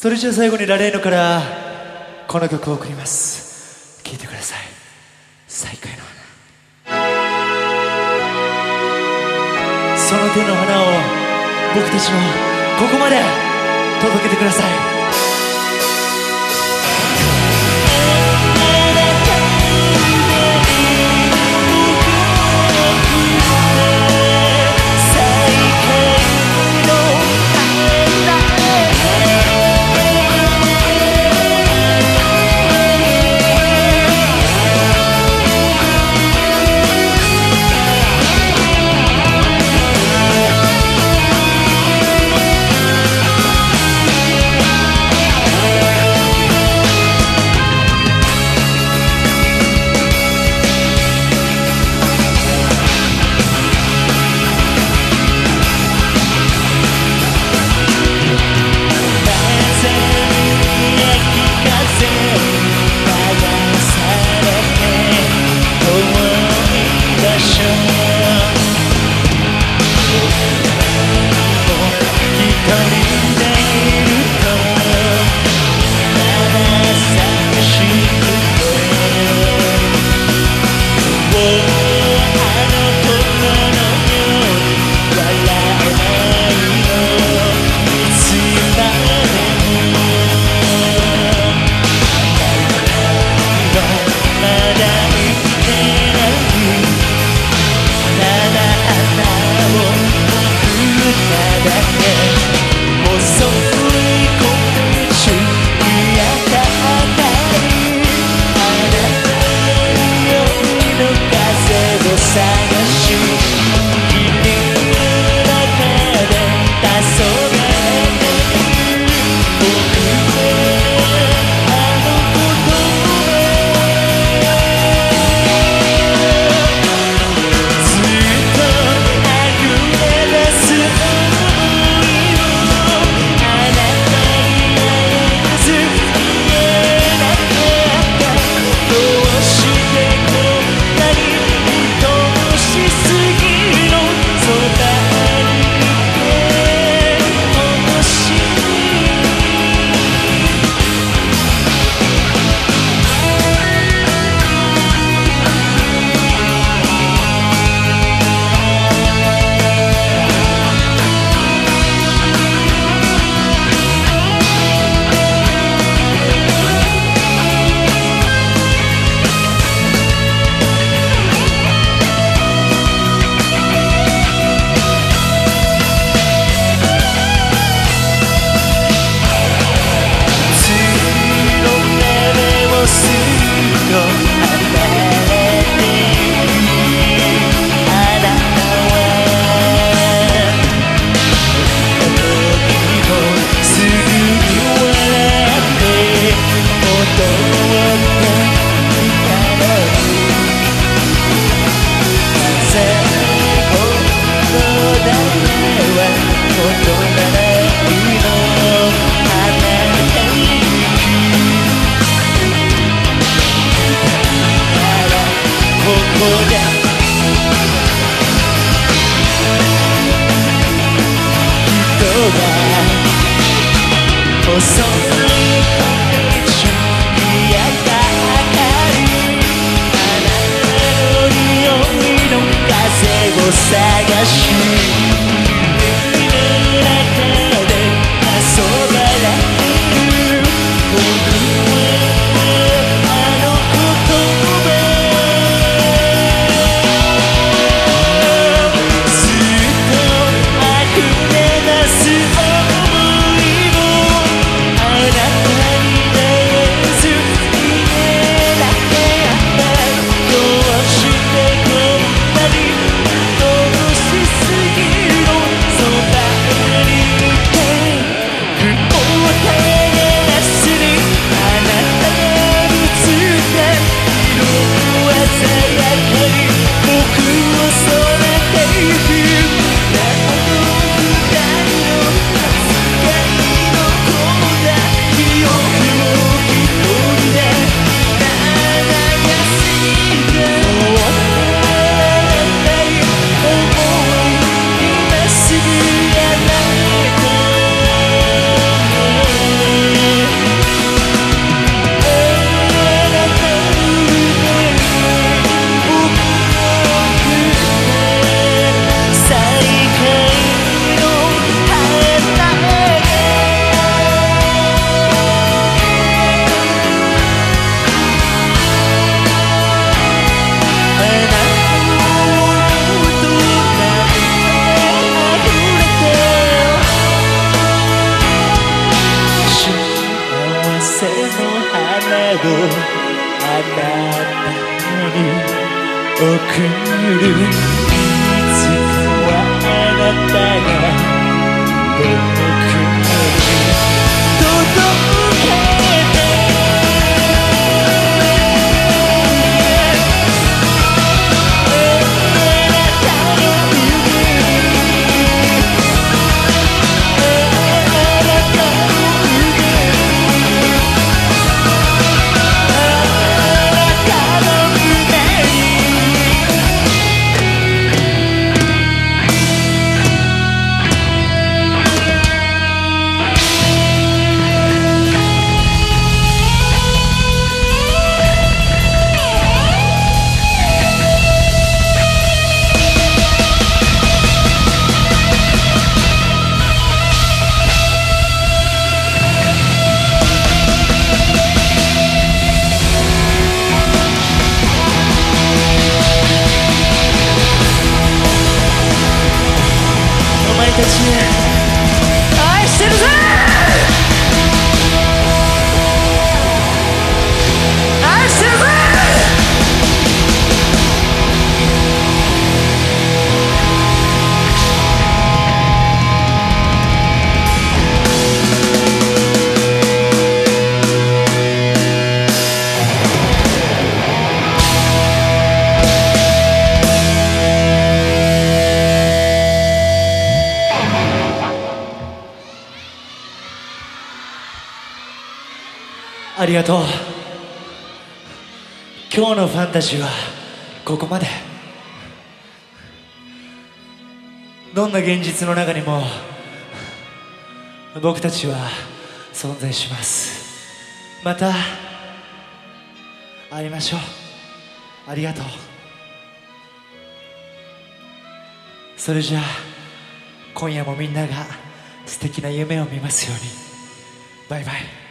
それじゃあ最後にラレーノからこの曲を送ります。聴いてください。再会の花。その手の花を僕たちのここまで届けてください。poção 送る。いつかはあなたがお前たち愛ありがとう。今日のファンタジーはここまで。どんな現実の中にも僕たちは存在します。また会いましょう。ありがとう。それじゃあ今夜もみんなが素敵な夢を見ますように。バイバイ。